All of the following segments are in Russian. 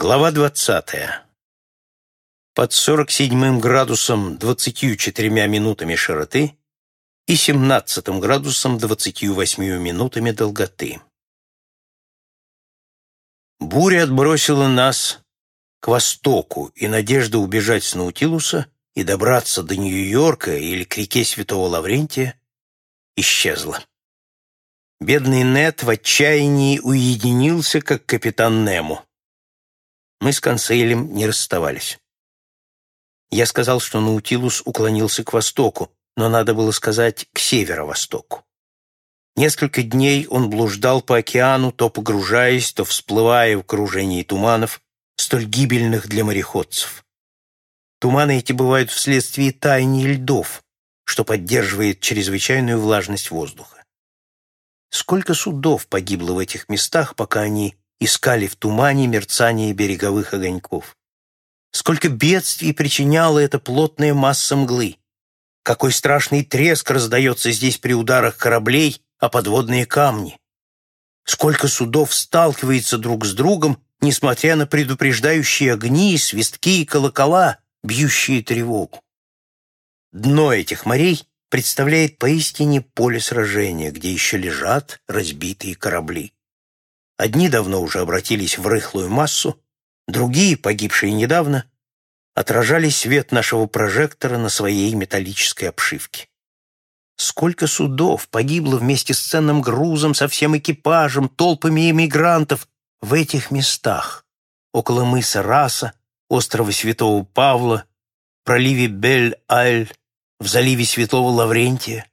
Глава двадцатая. Под 47 градусом 24 минутами широты и 17 градусом 28 минутами долготы. Буря отбросила нас к востоку, и надежда убежать с Наутилуса и добраться до Нью-Йорка или к реке Святого Лаврентия исчезла. Бедный Нет в отчаянии уединился, как капитан Нему. Мы с Консейлем не расставались. Я сказал, что Наутилус уклонился к востоку, но надо было сказать к северо-востоку. Несколько дней он блуждал по океану, то погружаясь, то всплывая в окружении туманов, столь гибельных для мореходцев. Туманы эти бывают вследствие таяния льдов, что поддерживает чрезвычайную влажность воздуха. Сколько судов погибло в этих местах, пока они искали в тумане мерцание береговых огоньков. Сколько бедствий причиняла эта плотная масса мглы. Какой страшный треск раздается здесь при ударах кораблей о подводные камни. Сколько судов сталкивается друг с другом, несмотря на предупреждающие огни, свистки и колокола, бьющие тревогу. Дно этих морей представляет поистине поле сражения, где еще лежат разбитые корабли. Одни давно уже обратились в рыхлую массу, другие, погибшие недавно, отражали свет нашего прожектора на своей металлической обшивке. Сколько судов погибло вместе с ценным грузом, со всем экипажем, толпами эмигрантов в этих местах, около мыса Раса, острова Святого Павла, проливе Бель-Айль, в заливе Святого Лаврентия.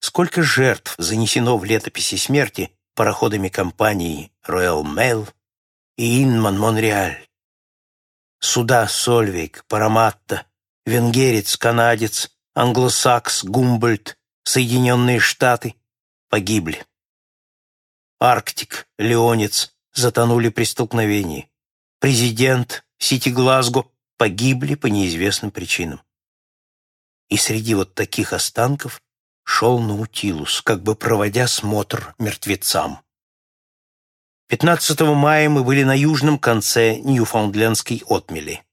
Сколько жертв занесено в летописи смерти пароходами компании Royal Mail и Инман Монреаль. Суда Сольвейк, Параматта, Венгерец, Канадец, Англосакс, Гумбольд, Соединенные Штаты погибли. Арктик, Леонец затонули при столкновении. Президент, Сити Глазго погибли по неизвестным причинам. И среди вот таких останков шел Наутилус, как бы проводя смотр мертвецам. 15 мая мы были на южном конце Ньюфаундлендской отмели.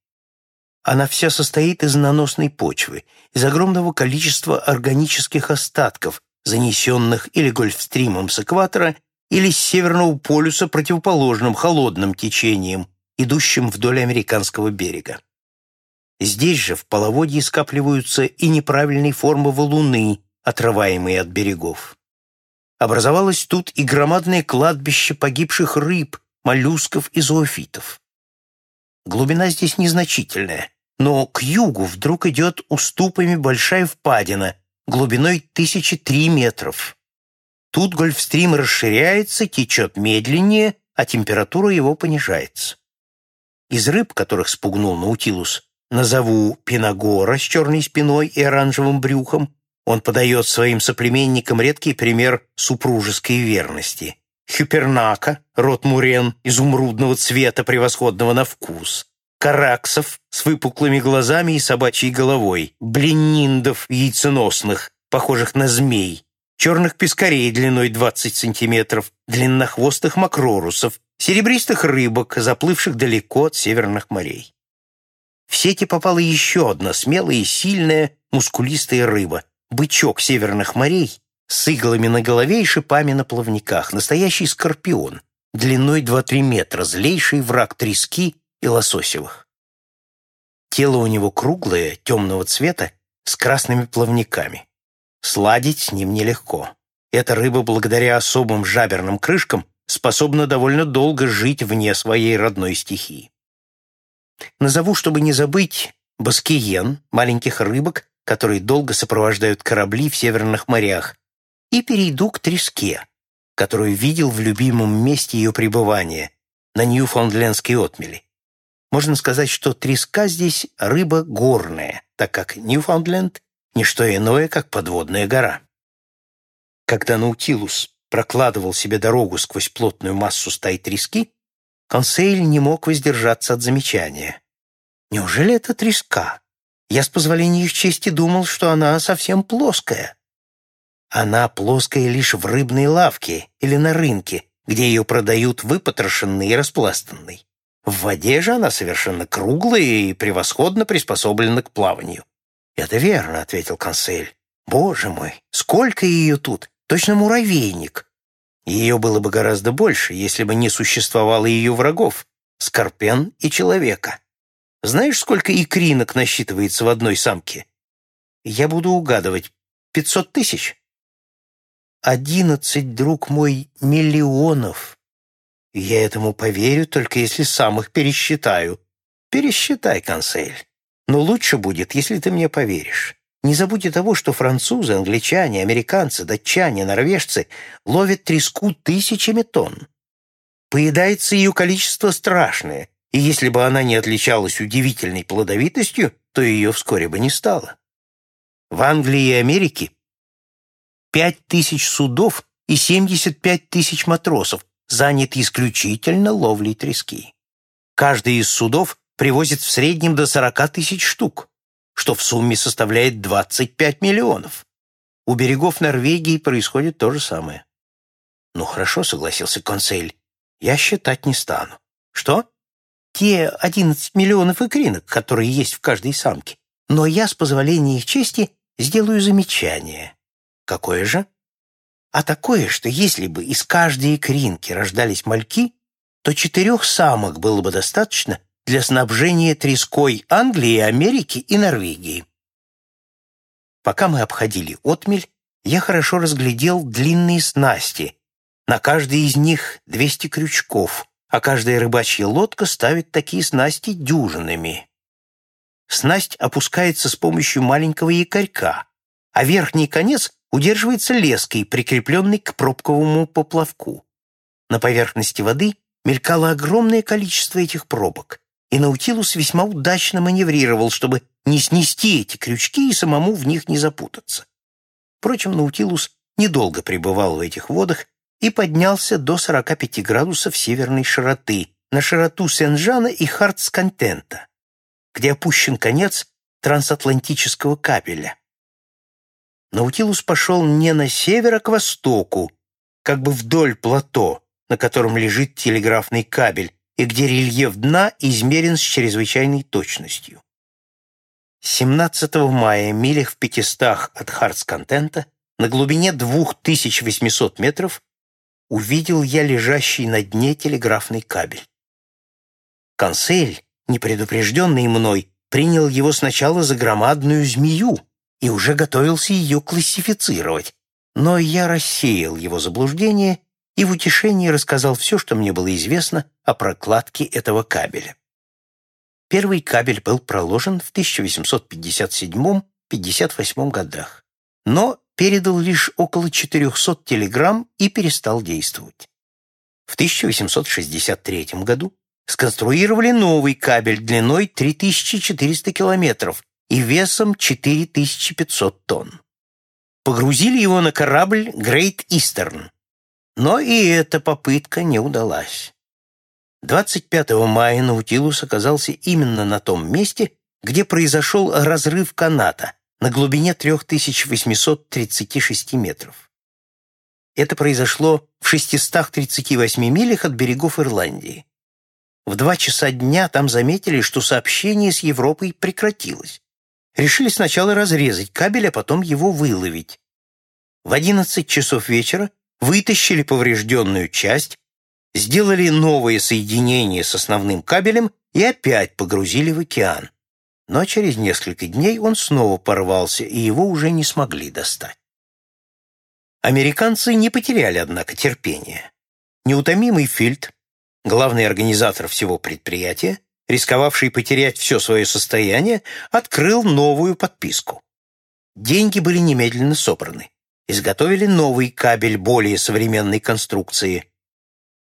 Она вся состоит из наносной почвы, из огромного количества органических остатков, занесенных или гольфстримом с экватора, или с Северного полюса противоположным холодным течением, идущим вдоль американского берега. Здесь же в половодье скапливаются и неправильной формы валуны, отрываемые от берегов. Образовалось тут и громадное кладбище погибших рыб, моллюсков и зоофитов. Глубина здесь незначительная, но к югу вдруг идет уступами большая впадина глубиной тысячи три метров. Тут гольфстрим расширяется, течет медленнее, а температура его понижается. Из рыб, которых спугнул Наутилус, назову пинагора с черной спиной и оранжевым брюхом, он подает своим соплеменникам редкий пример супружеской верности. Хюпернака, род мурен, изумрудного цвета, превосходного на вкус. Караксов с выпуклыми глазами и собачьей головой. Блинниндов яйценосных, похожих на змей. Черных пескарей длиной 20 сантиметров, длиннохвостых макрорусов, серебристых рыбок, заплывших далеко от северных морей. В сети попала еще одна смелая и сильная мускулистая рыба, бычок северных морей с иглами на голове и шипами на плавниках, настоящий скорпион, длиной 2-3 метра, злейший враг трески и лососевых. Тело у него круглое, темного цвета, с красными плавниками. Сладить с ним нелегко. Эта рыба, благодаря особым жаберным крышкам, способна довольно долго жить вне своей родной стихии. Назову, чтобы не забыть, баскиен, маленьких рыбок, которые долго сопровождают корабли в северных морях, и перейду к треске, которую видел в любимом месте ее пребывания, на Ньюфаундлендской отмели. Можно сказать, что треска здесь рыба горная, так как Ньюфаундленд — не что иное, как подводная гора. Когда Наутилус прокладывал себе дорогу сквозь плотную массу стаи трески, Консейль не мог воздержаться от замечания. «Неужели это треска?» Я с позволения их чести думал, что она совсем плоская. Она плоская лишь в рыбной лавке или на рынке, где ее продают выпотрошенной и распластанной. В воде же она совершенно круглая и превосходно приспособлена к плаванию. «Это верно», — ответил консель. «Боже мой, сколько ее тут! Точно муравейник!» Ее было бы гораздо больше, если бы не существовало ее врагов — скорпен и человека. Знаешь, сколько икринок насчитывается в одной самке? Я буду угадывать. Пятьсот тысяч? Одиннадцать, друг мой, миллионов. Я этому поверю, только если сам их пересчитаю. Пересчитай, консель. Но лучше будет, если ты мне поверишь. Не забудь и того, что французы, англичане, американцы, датчане, норвежцы ловят треску тысячами тонн. Поедается ее количество страшное, и если бы она не отличалась удивительной плодовитостью, то ее вскоре бы не стало. В Англии и Америке пять тысяч судов и 75 тысяч матросов заняты исключительно ловлей трески. Каждый из судов привозит в среднем до 40 тысяч штук что в сумме составляет 25 миллионов. У берегов Норвегии происходит то же самое. Ну хорошо, согласился консель. Я считать не стану. Что? Те 11 миллионов икринок, которые есть в каждой самке. Но я, с позволения их чести, сделаю замечание. Какое же? А такое, что если бы из каждой икринки рождались мальки, то четырех самок было бы достаточно, для снабжения треской Англии, Америки и Норвегии. Пока мы обходили отмель, я хорошо разглядел длинные снасти. На каждой из них 200 крючков, а каждая рыбачья лодка ставит такие снасти дюжинами. Снасть опускается с помощью маленького якорька, а верхний конец удерживается леской, прикрепленной к пробковому поплавку. На поверхности воды мелькало огромное количество этих пробок и Наутилус весьма удачно маневрировал, чтобы не снести эти крючки и самому в них не запутаться. Впрочем, Наутилус недолго пребывал в этих водах и поднялся до 45 градусов северной широты, на широту Сен-Жана и Хартсконтента, где опущен конец трансатлантического кабеля. Наутилус пошел не на север, а к востоку, как бы вдоль плато, на котором лежит телеграфный кабель, и где рельеф дна измерен с чрезвычайной точностью. 17 мая, милях в пятистах от Хартсконтента, на глубине 2800 метров, увидел я лежащий на дне телеграфный кабель. Консель, непредупрежденный мной, принял его сначала за громадную змею и уже готовился ее классифицировать, но я рассеял его заблуждение и в утешении рассказал все, что мне было известно о прокладке этого кабеля. Первый кабель был проложен в 1857-58 годах, но передал лишь около 400 телеграмм и перестал действовать. В 1863 году сконструировали новый кабель длиной 3400 километров и весом 4500 тонн. Погрузили его на корабль Great Eastern, но и эта попытка не удалась. 25 мая Наутилус оказался именно на том месте, где произошел разрыв каната на глубине 3836 метров. Это произошло в 638 милях от берегов Ирландии. В два часа дня там заметили, что сообщение с Европой прекратилось. Решили сначала разрезать кабель, а потом его выловить. В 11 часов вечера вытащили поврежденную часть, сделали новое соединение с основным кабелем и опять погрузили в океан. Но через несколько дней он снова порвался, и его уже не смогли достать. Американцы не потеряли, однако, терпения. Неутомимый Фильд, главный организатор всего предприятия, рисковавший потерять все свое состояние, открыл новую подписку. Деньги были немедленно собраны изготовили новый кабель более современной конструкции.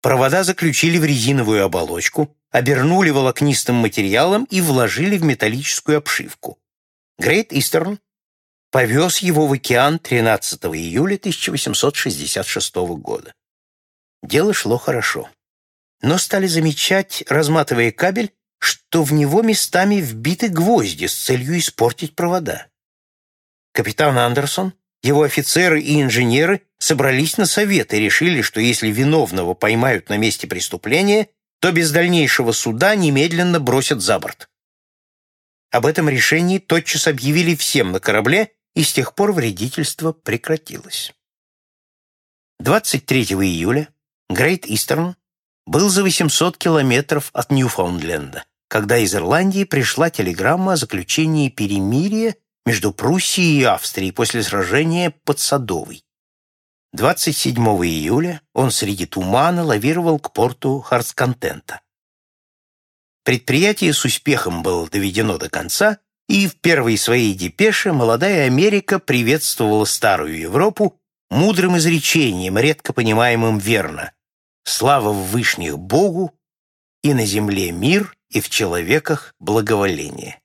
Провода заключили в резиновую оболочку, обернули волокнистым материалом и вложили в металлическую обшивку. Great Eastern повез его в океан 13 июля 1866 года. Дело шло хорошо. Но стали замечать, разматывая кабель, что в него местами вбиты гвозди с целью испортить провода. Капитан Андерсон его офицеры и инженеры собрались на совет и решили, что если виновного поймают на месте преступления, то без дальнейшего суда немедленно бросят за борт. Об этом решении тотчас объявили всем на корабле, и с тех пор вредительство прекратилось. 23 июля Грейт Истерн был за 800 километров от Ньюфаундленда, когда из Ирландии пришла телеграмма о заключении перемирия между Пруссией и Австрией после сражения под Садовой. 27 июля он среди тумана лавировал к порту Харсконтента. Предприятие с успехом было доведено до конца, и в первой своей депеше молодая Америка приветствовала старую Европу мудрым изречением, редко понимаемым верно. «Слава в вышних Богу, и на земле мир, и в человеках благоволение».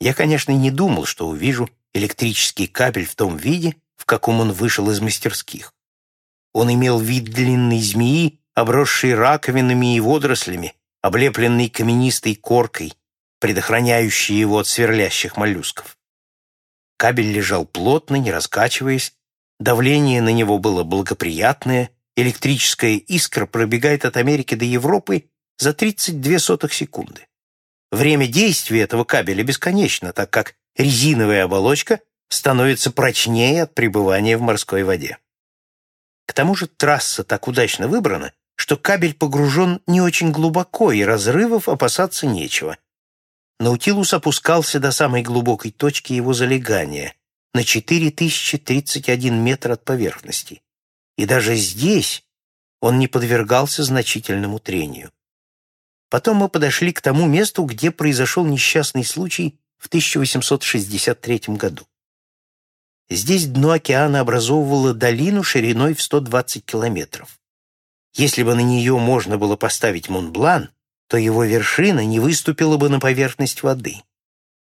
Я, конечно, не думал, что увижу электрический кабель в том виде, в каком он вышел из мастерских. Он имел вид длинной змеи, обросшей раковинами и водорослями, облепленный каменистой коркой, предохраняющей его от сверлящих моллюсков. Кабель лежал плотно, не раскачиваясь, давление на него было благоприятное, электрическая искра пробегает от Америки до Европы за 32 сотых секунды. Время действия этого кабеля бесконечно, так как резиновая оболочка становится прочнее от пребывания в морской воде. К тому же трасса так удачно выбрана, что кабель погружен не очень глубоко, и разрывов опасаться нечего. Наутилус опускался до самой глубокой точки его залегания, на 4031 метр от поверхности. И даже здесь он не подвергался значительному трению. Потом мы подошли к тому месту, где произошел несчастный случай в 1863 году. Здесь дно океана образовывало долину шириной в 120 километров. Если бы на нее можно было поставить Монблан, то его вершина не выступила бы на поверхность воды.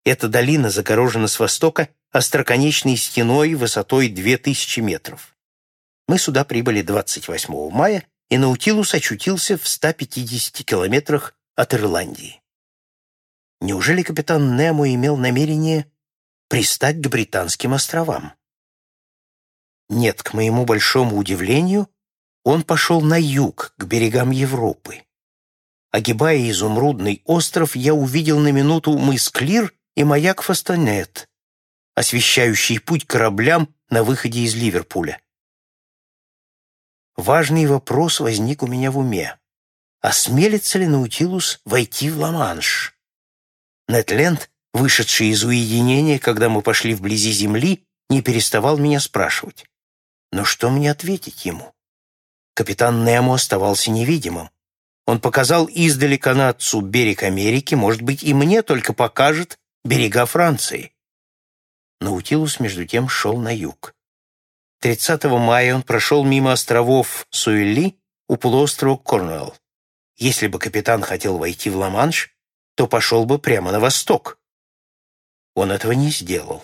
Эта долина загорожена с востока остроконечной стеной высотой 2000 метров. Мы сюда прибыли 28 мая, и Наутилус очутился в 150 километрах от Ирландии. Неужели капитан Немо имел намерение пристать к Британским островам? Нет, к моему большому удивлению, он пошел на юг, к берегам Европы. Огибая изумрудный остров, я увидел на минуту мыс Клир и маяк Фастонет, освещающий путь кораблям на выходе из Ливерпуля. Важный вопрос возник у меня в уме. Осмелится ли Наутилус войти в Ла-Манш? Нетленд, вышедший из уединения, когда мы пошли вблизи земли, не переставал меня спрашивать. Но что мне ответить ему? Капитан Немо оставался невидимым. Он показал издали канадцу берег Америки, может быть, и мне только покажет берега Франции. Наутилус, между тем, шел на юг. 30 мая он прошел мимо островов Суэлли у полуострова Корнуэлл. Если бы капитан хотел войти в Ла-Манш, то пошел бы прямо на восток. Он этого не сделал.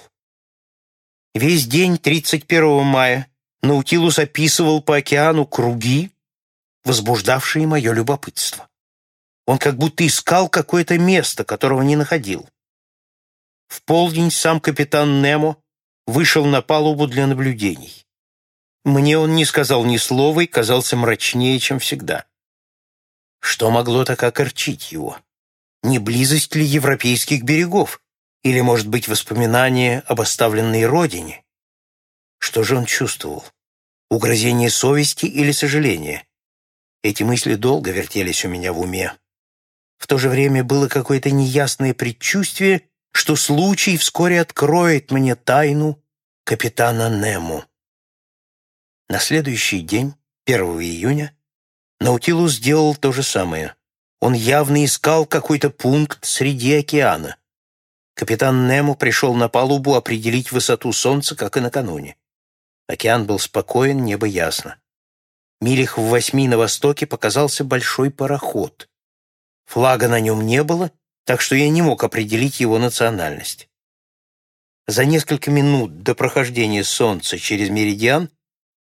Весь день 31 мая Наутилус описывал по океану круги, возбуждавшие мое любопытство. Он как будто искал какое-то место, которого не находил. В полдень сам капитан Немо вышел на палубу для наблюдений. Мне он не сказал ни слова и казался мрачнее, чем всегда. Что могло так окорчить его? Не близость ли европейских берегов? Или, может быть, воспоминание об оставленной родине? Что же он чувствовал? Угрозение совести или сожаление? Эти мысли долго вертелись у меня в уме. В то же время было какое-то неясное предчувствие, что случай вскоре откроет мне тайну капитана Нему. На следующий день, 1 июня, Наутилус сделал то же самое. Он явно искал какой-то пункт среди океана. Капитан Нему пришел на палубу определить высоту солнца, как и накануне. Океан был спокоен, небо ясно. Милях в восьми на востоке показался большой пароход. Флага на нем не было, так что я не мог определить его национальность. За несколько минут до прохождения Солнца через меридиан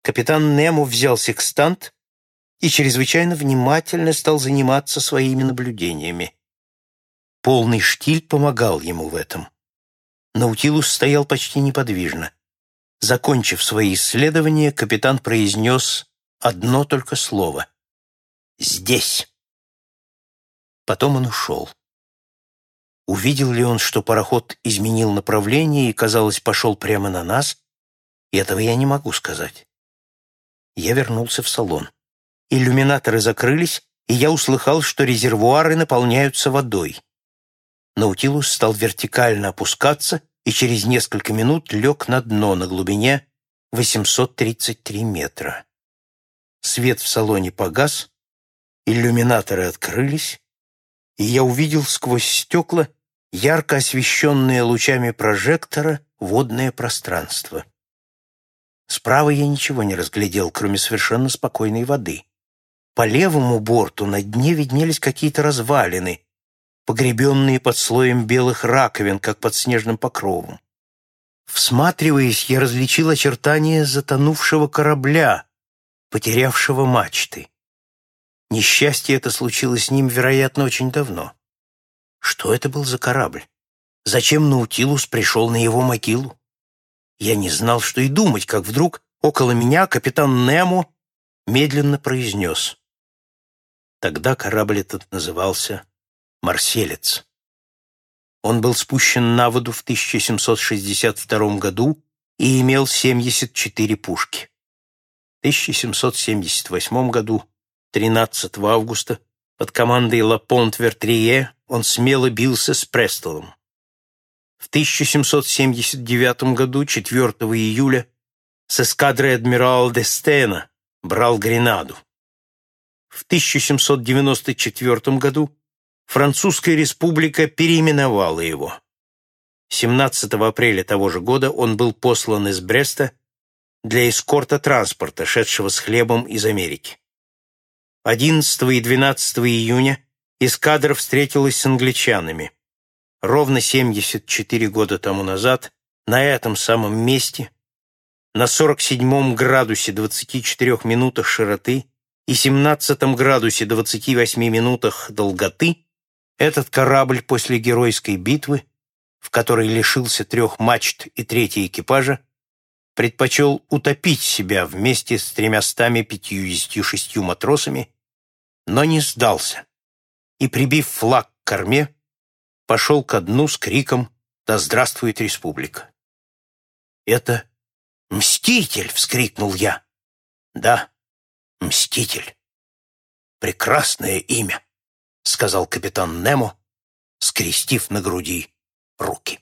капитан Нему взял секстант и чрезвычайно внимательно стал заниматься своими наблюдениями. Полный штиль помогал ему в этом. Наутилус стоял почти неподвижно. Закончив свои исследования, капитан произнес одно только слово. «Здесь». Потом он ушел. Увидел ли он, что пароход изменил направление и, казалось, пошел прямо на нас, этого я не могу сказать. Я вернулся в салон. Иллюминаторы закрылись, и я услыхал, что резервуары наполняются водой. Наутилус стал вертикально опускаться и через несколько минут лег на дно на глубине 833 метра. Свет в салоне погас, иллюминаторы открылись, и я увидел сквозь стекла ярко освещенное лучами прожектора водное пространство. Справа я ничего не разглядел, кроме совершенно спокойной воды. По левому борту на дне виднелись какие-то развалины, погребенные под слоем белых раковин, как под снежным покровом. Всматриваясь, я различил очертания затонувшего корабля, потерявшего мачты. Несчастье это случилось с ним, вероятно, очень давно. Что это был за корабль? Зачем Наутилус пришел на его могилу? Я не знал, что и думать, как вдруг около меня капитан Немо медленно произнес. Тогда корабль этот назывался «Марселец». Он был спущен на воду в 1762 году и имел 74 пушки. В 1778 году, 13 августа, под командой Лапонт-Вертрие он смело бился с Престолом. В 1779 году, 4 июля, с эскадрой адмирала де Стена брал Гренаду. В 1794 году Французская республика переименовала его. 17 апреля того же года он был послан из Бреста для эскорта транспорта, шедшего с хлебом из Америки. 11 и 12 июня эскадра встретилась с англичанами. Ровно 74 года тому назад на этом самом месте, на 47 градусе 24 минутах широты и 17 градусе 28 минутах долготы этот корабль после геройской битвы, в которой лишился трех мачт и третьей экипажа, предпочел утопить себя вместе с тремястами пятьюдесятью шестью матросами, но не сдался и, прибив флаг к корме, пошел ко дну с криком «Да здравствует республика!». «Это мститель!» — вскрикнул я. «Да, мститель. Прекрасное имя!» — сказал капитан Немо, скрестив на груди руки.